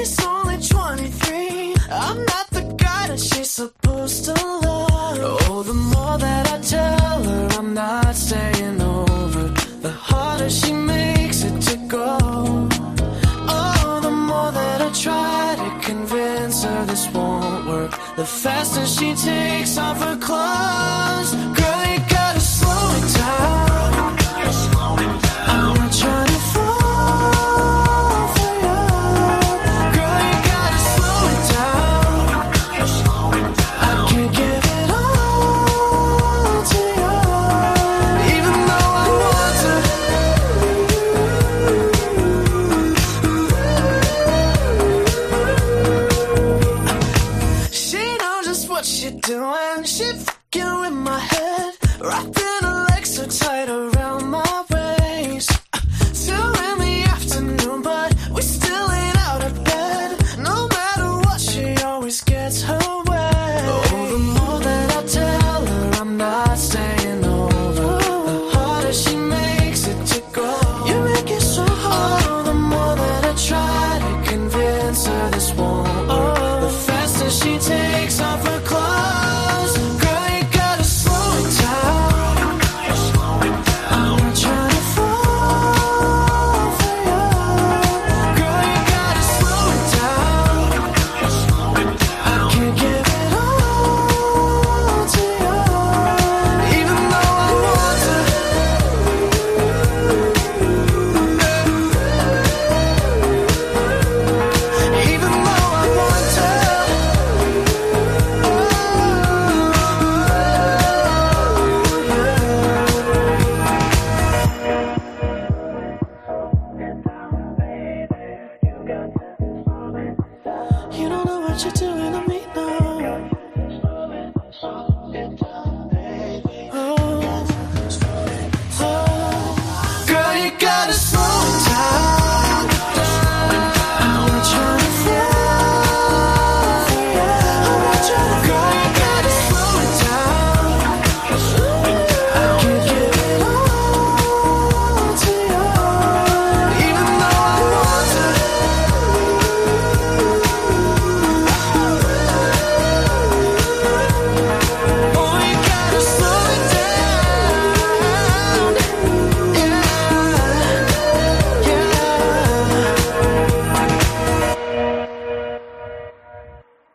She's only 23. I'm not the guy that she's supposed to love. Oh, the more that I tell her I'm not staying over, the harder she makes it to go. Oh, the more that I try to convince her this won't work, the faster she takes off her clothes. Fucking with my head, wrapping her legs so tight around my You don't know what you're doing. To